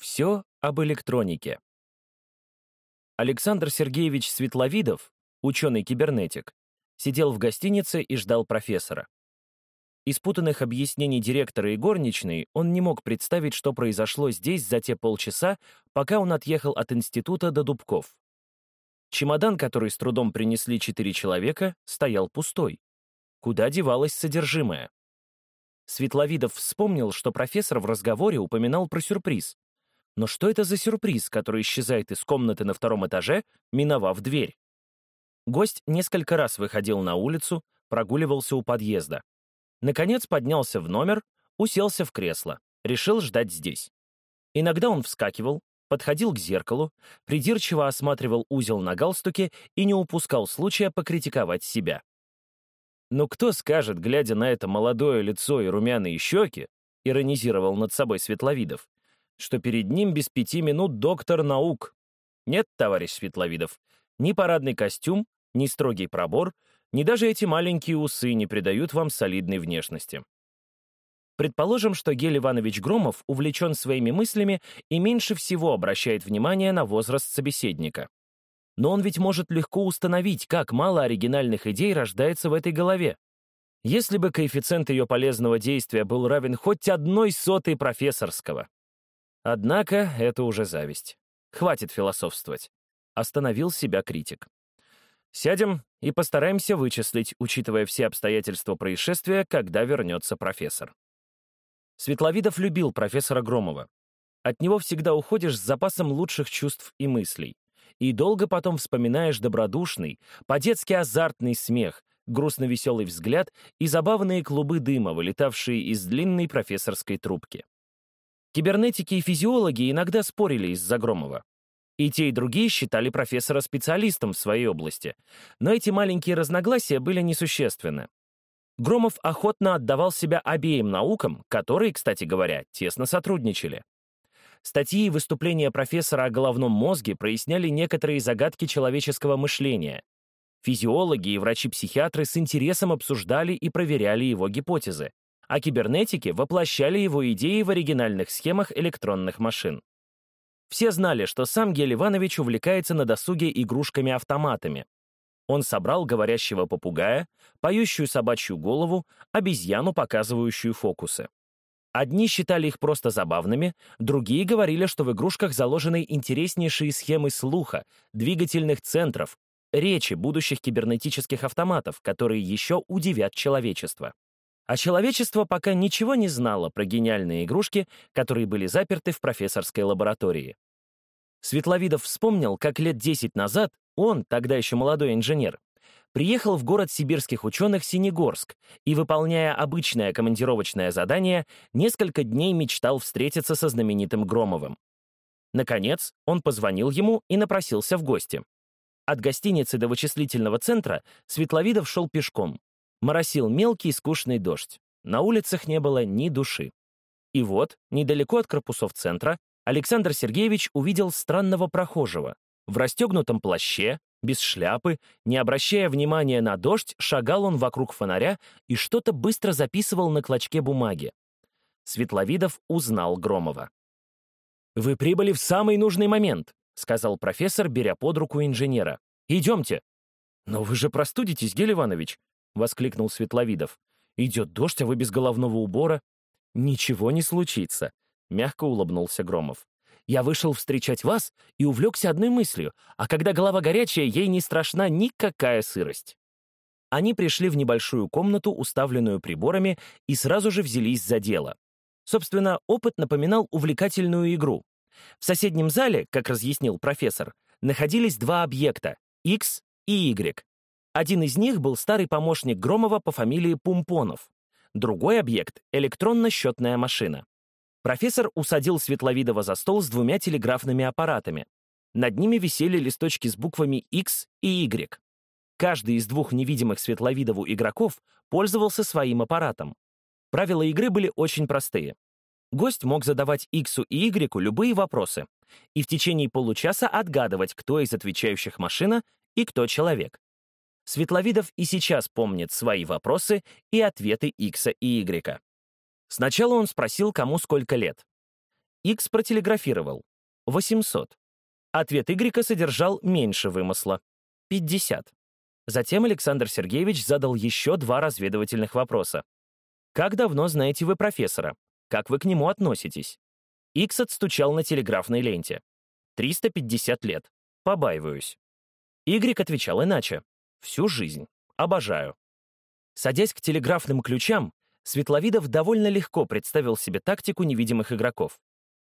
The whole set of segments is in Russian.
Все об электронике. Александр Сергеевич Светловидов, ученый-кибернетик, сидел в гостинице и ждал профессора. Из путанных объяснений директора и горничной он не мог представить, что произошло здесь за те полчаса, пока он отъехал от института до Дубков. Чемодан, который с трудом принесли четыре человека, стоял пустой. Куда девалось содержимое? Светловидов вспомнил, что профессор в разговоре упоминал про сюрприз. Но что это за сюрприз, который исчезает из комнаты на втором этаже, миновав дверь? Гость несколько раз выходил на улицу, прогуливался у подъезда. Наконец поднялся в номер, уселся в кресло, решил ждать здесь. Иногда он вскакивал, подходил к зеркалу, придирчиво осматривал узел на галстуке и не упускал случая покритиковать себя. Но кто скажет, глядя на это молодое лицо и румяные щеки, иронизировал над собой Светловидов, что перед ним без пяти минут доктор наук. Нет, товарищ Светловидов, ни парадный костюм, ни строгий пробор, ни даже эти маленькие усы не придают вам солидной внешности. Предположим, что Гель Иванович Громов увлечен своими мыслями и меньше всего обращает внимание на возраст собеседника. Но он ведь может легко установить, как мало оригинальных идей рождается в этой голове. Если бы коэффициент ее полезного действия был равен хоть одной сотой профессорского. Однако это уже зависть. Хватит философствовать. Остановил себя критик. Сядем и постараемся вычислить, учитывая все обстоятельства происшествия, когда вернется профессор. Светловидов любил профессора Громова. От него всегда уходишь с запасом лучших чувств и мыслей и долго потом вспоминаешь добродушный, по-детски азартный смех, грустно-веселый взгляд и забавные клубы дыма, вылетавшие из длинной профессорской трубки. Кибернетики и физиологи иногда спорили из-за Громова. И те, и другие считали профессора специалистом в своей области, но эти маленькие разногласия были несущественны. Громов охотно отдавал себя обеим наукам, которые, кстати говоря, тесно сотрудничали. Статьи и выступления профессора о головном мозге проясняли некоторые загадки человеческого мышления. Физиологи и врачи-психиатры с интересом обсуждали и проверяли его гипотезы, а кибернетики воплощали его идеи в оригинальных схемах электронных машин. Все знали, что сам Гель Иванович увлекается на досуге игрушками-автоматами. Он собрал говорящего попугая, поющую собачью голову, обезьяну, показывающую фокусы. Одни считали их просто забавными, другие говорили, что в игрушках заложены интереснейшие схемы слуха, двигательных центров, речи будущих кибернетических автоматов, которые еще удивят человечество. А человечество пока ничего не знало про гениальные игрушки, которые были заперты в профессорской лаборатории. Светловидов вспомнил, как лет 10 назад он, тогда еще молодой инженер, приехал в город сибирских ученых Синегорск и, выполняя обычное командировочное задание, несколько дней мечтал встретиться со знаменитым Громовым. Наконец, он позвонил ему и напросился в гости. От гостиницы до вычислительного центра Светловидов шел пешком. Моросил мелкий скучный дождь. На улицах не было ни души. И вот, недалеко от корпусов центра, Александр Сергеевич увидел странного прохожего. В расстегнутом плаще, без шляпы, не обращая внимания на дождь, шагал он вокруг фонаря и что-то быстро записывал на клочке бумаги. Светловидов узнал Громова. «Вы прибыли в самый нужный момент», — сказал профессор, беря под руку инженера. «Идемте». «Но вы же простудитесь, Гель Иванович», — воскликнул Светловидов. «Идет дождь, а вы без головного убора». «Ничего не случится», — мягко улыбнулся Громов. Я вышел встречать вас и увлекся одной мыслью, а когда голова горячая, ей не страшна никакая сырость. Они пришли в небольшую комнату, уставленную приборами, и сразу же взялись за дело. Собственно, опыт напоминал увлекательную игру. В соседнем зале, как разъяснил профессор, находились два объекта — X и Y. Один из них был старый помощник Громова по фамилии Пумпонов. Другой объект — электронно-счетная машина. Профессор усадил Светловидова за стол с двумя телеграфными аппаратами. Над ними висели листочки с буквами X и Y. Каждый из двух невидимых Светловидову игроков пользовался своим аппаратом. Правила игры были очень простые. Гость мог задавать X и Y любые вопросы и в течение получаса отгадывать, кто из отвечающих машина и кто человек. Светловидов и сейчас помнит свои вопросы и ответы X и Y. Сначала он спросил, кому сколько лет. X протелеграфировал. 800. Ответ Y содержал меньше вымысла. 50. Затем Александр Сергеевич задал еще два разведывательных вопроса. «Как давно знаете вы профессора? Как вы к нему относитесь?» Икс отстучал на телеграфной ленте. «350 лет. Побаиваюсь». Y отвечал иначе. «Всю жизнь. Обожаю». Садясь к телеграфным ключам, Светловидов довольно легко представил себе тактику невидимых игроков.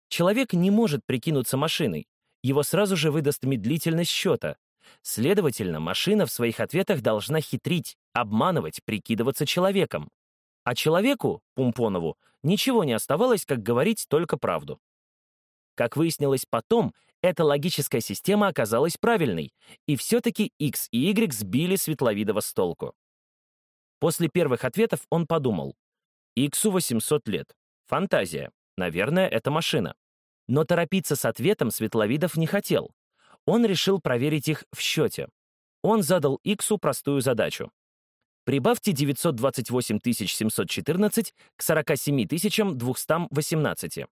Человек не может прикинуться машиной, его сразу же выдаст медлительность счета. Следовательно, машина в своих ответах должна хитрить, обманывать, прикидываться человеком. А человеку, Пумпонову, ничего не оставалось, как говорить только правду. Как выяснилось потом, эта логическая система оказалась правильной, и все-таки X и Y сбили Светловидова с толку. После первых ответов он подумал. Иксу 800 лет. Фантазия. Наверное, это машина. Но торопиться с ответом Светловидов не хотел. Он решил проверить их в счете. Он задал Иксу простую задачу. Прибавьте 928 714 к 47 218.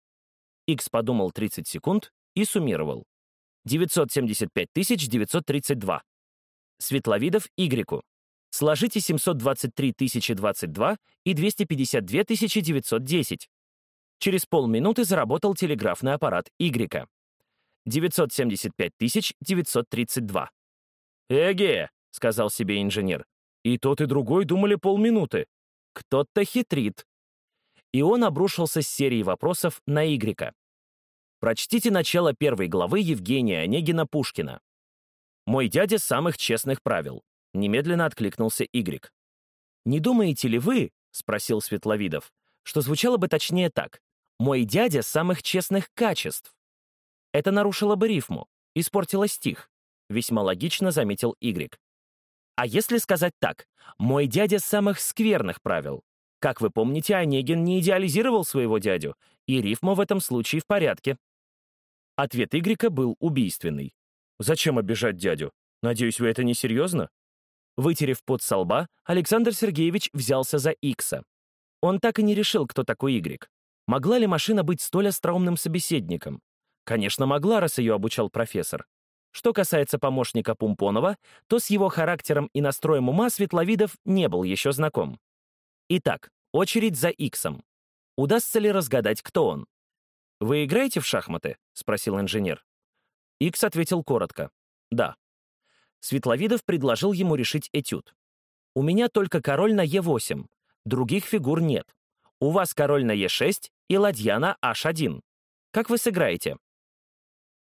Икс подумал 30 секунд и суммировал. 975 932. Светловидов Игреку. Сложите 723 022 и 252 910. Через полминуты заработал телеграфный аппарат Y. 975 932. «Эге!» — сказал себе инженер. «И тот, и другой думали полминуты. Кто-то хитрит». И он обрушился с серией вопросов на Y. Прочтите начало первой главы Евгения Онегина Пушкина. «Мой дядя самых честных правил», — немедленно откликнулся Y. «Не думаете ли вы, — спросил Светловидов, — что звучало бы точнее так, «Мой дядя самых честных качеств». Это нарушило бы рифму, испортило стих, весьма логично заметил Y. А если сказать так, «Мой дядя самых скверных правил», как вы помните, Онегин не идеализировал своего дядю, и рифма в этом случае в порядке. Ответ Y был убийственный. «Зачем обижать дядю? Надеюсь, вы это не серьезно?» Вытерев пот со лба, Александр Сергеевич взялся за Икса. Он так и не решил, кто такой Y. Могла ли машина быть столь остроумным собеседником? Конечно, могла, раз ее обучал профессор. Что касается помощника Пумпонова, то с его характером и настроем ума Светловидов не был еще знаком. Итак, очередь за Иксом. Удастся ли разгадать, кто он? «Вы играете в шахматы?» — спросил инженер. Икс ответил коротко. «Да». Светловидов предложил ему решить этюд. «У меня только король на Е8. Других фигур нет. У вас король на Е6 и ладья на H1. Как вы сыграете?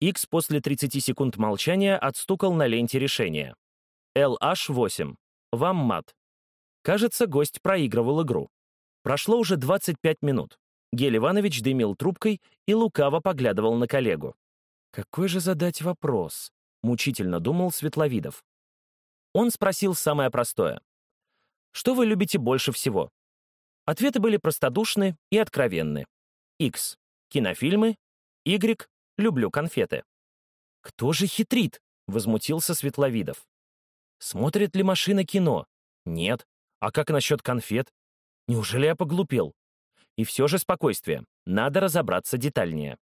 X после 30 секунд молчания отстукал на ленте решения. LH8. Вам мат. Кажется, гость проигрывал игру. Прошло уже 25 минут. Гель Иванович дымил трубкой и лукаво поглядывал на коллегу. «Какой же задать вопрос?» — мучительно думал Светловидов. Он спросил самое простое. «Что вы любите больше всего? Ответы были простодушны и откровенны. X — кинофильмы, Y — люблю конфеты. «Кто же хитрит?» — возмутился Светловидов. «Смотрит ли машина кино? Нет. А как насчет конфет? Неужели я поглупел? И все же спокойствие. Надо разобраться детальнее.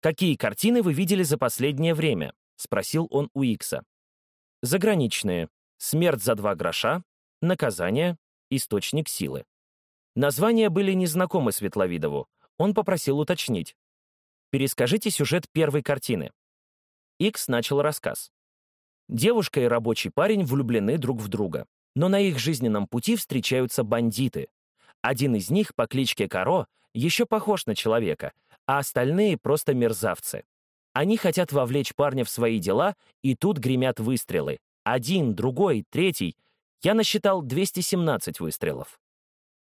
«Какие картины вы видели за последнее время?» — спросил он у Икса. «Заграничные. Смерть за два гроша. Наказание. Источник силы». Названия были незнакомы Светловидову. Он попросил уточнить. «Перескажите сюжет первой картины». Икс начал рассказ. Девушка и рабочий парень влюблены друг в друга, но на их жизненном пути встречаются бандиты. Один из них по кличке Каро еще похож на человека, а остальные просто мерзавцы. Они хотят вовлечь парня в свои дела, и тут гремят выстрелы. Один, другой, третий. Я насчитал 217 выстрелов.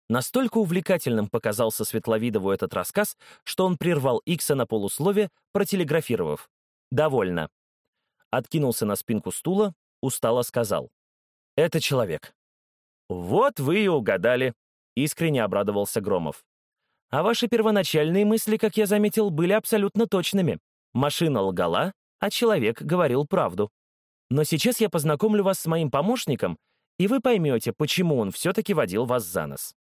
Настолько увлекательным показался Светловидову этот рассказ, что он прервал Икса на полуслове, протелеграфировав. «Довольно». Откинулся на спинку стула, устало сказал. «Это человек». «Вот вы и угадали», — искренне обрадовался Громов. «А ваши первоначальные мысли, как я заметил, были абсолютно точными. Машина лгала, а человек говорил правду. Но сейчас я познакомлю вас с моим помощником, и вы поймете, почему он все-таки водил вас за нос.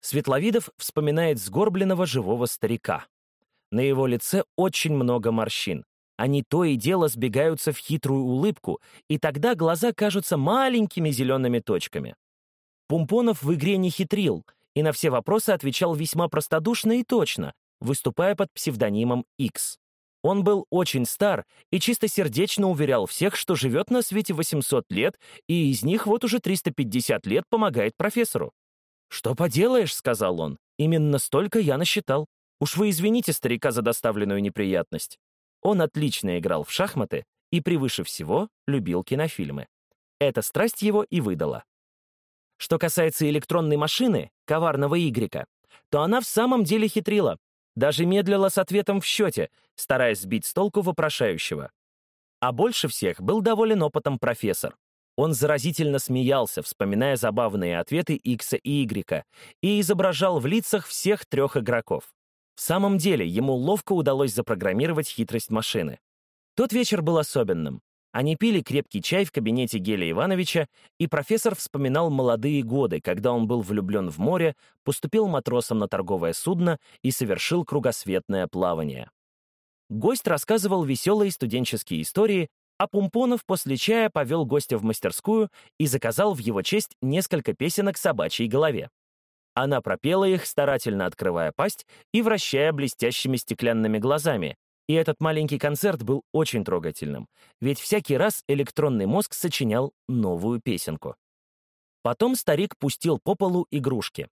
Светловидов вспоминает сгорбленного живого старика. На его лице очень много морщин. Они то и дело сбегаются в хитрую улыбку, и тогда глаза кажутся маленькими зелеными точками. Пумпонов в игре не хитрил и на все вопросы отвечал весьма простодушно и точно, выступая под псевдонимом X. Он был очень стар и чистосердечно уверял всех, что живет на свете 800 лет, и из них вот уже 350 лет помогает профессору. «Что поделаешь», — сказал он, — «именно столько я насчитал. Уж вы извините старика за доставленную неприятность». Он отлично играл в шахматы и, превыше всего, любил кинофильмы. Эта страсть его и выдала. Что касается электронной машины, коварного Игрека, то она в самом деле хитрила, даже медлила с ответом в счете, стараясь сбить с толку вопрошающего. А больше всех был доволен опытом профессор. Он заразительно смеялся, вспоминая забавные ответы Икса и Игрека, и изображал в лицах всех трех игроков. В самом деле, ему ловко удалось запрограммировать хитрость машины. Тот вечер был особенным. Они пили крепкий чай в кабинете Геля Ивановича, и профессор вспоминал молодые годы, когда он был влюблен в море, поступил матросом на торговое судно и совершил кругосветное плавание. Гость рассказывал веселые студенческие истории, а Пумпонов после чая повел гостя в мастерскую и заказал в его честь несколько песенок собачьей голове. Она пропела их, старательно открывая пасть и вращая блестящими стеклянными глазами, и этот маленький концерт был очень трогательным, ведь всякий раз электронный мозг сочинял новую песенку. Потом старик пустил по полу игрушки.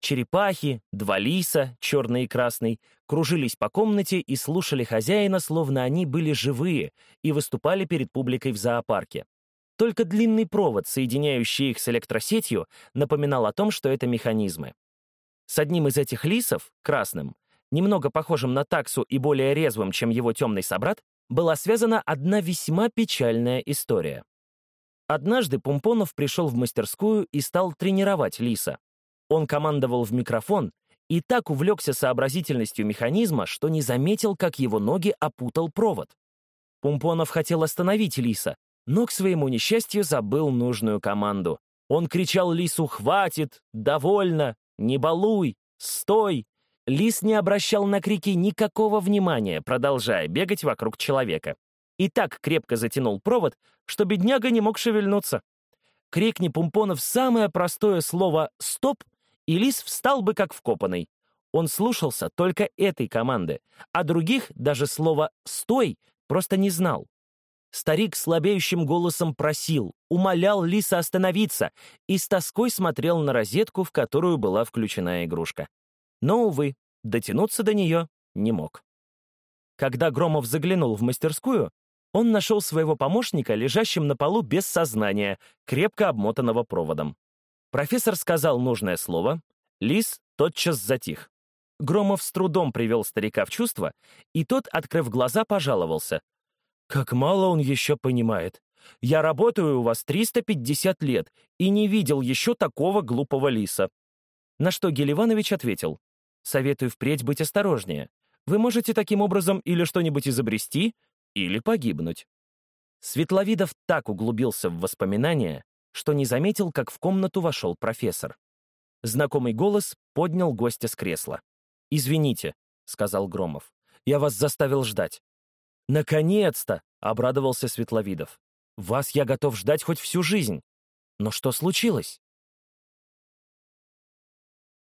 Черепахи, два лиса, черный и красный, кружились по комнате и слушали хозяина, словно они были живые и выступали перед публикой в зоопарке. Только длинный провод, соединяющий их с электросетью, напоминал о том, что это механизмы. С одним из этих лисов, красным, немного похожим на таксу и более резвым, чем его темный собрат, была связана одна весьма печальная история. Однажды Пумпонов пришел в мастерскую и стал тренировать лиса. Он командовал в микрофон и так увлекся сообразительностью механизма, что не заметил, как его ноги опутал провод. Пумпонов хотел остановить лиса, но к своему несчастью забыл нужную команду. Он кричал лису «Хватит! Довольно! Не балуй! Стой!» Лис не обращал на крики никакого внимания, продолжая бегать вокруг человека. И так крепко затянул провод, что бедняга не мог шевельнуться. Крикни Пумпонов самое простое слово «стоп», и лис встал бы как вкопанный. Он слушался только этой команды, а других даже слова «стой» просто не знал. Старик слабеющим голосом просил, умолял лиса остановиться и с тоской смотрел на розетку, в которую была включена игрушка. Но, увы, дотянуться до нее не мог. Когда Громов заглянул в мастерскую, он нашел своего помощника, лежащим на полу без сознания, крепко обмотанного проводом. Профессор сказал нужное слово, лис тотчас затих. Громов с трудом привел старика в чувство, и тот, открыв глаза, пожаловался. «Как мало он еще понимает. Я работаю у вас 350 лет и не видел еще такого глупого лиса». На что Гель Иванович ответил. Советую впредь быть осторожнее. Вы можете таким образом или что-нибудь изобрести, или погибнуть. Светловидов так углубился в воспоминания, что не заметил, как в комнату вошел профессор. Знакомый голос поднял гостя с кресла. «Извините», — сказал Громов, — «я вас заставил ждать». «Наконец-то!» — обрадовался Светловидов. «Вас я готов ждать хоть всю жизнь. Но что случилось?»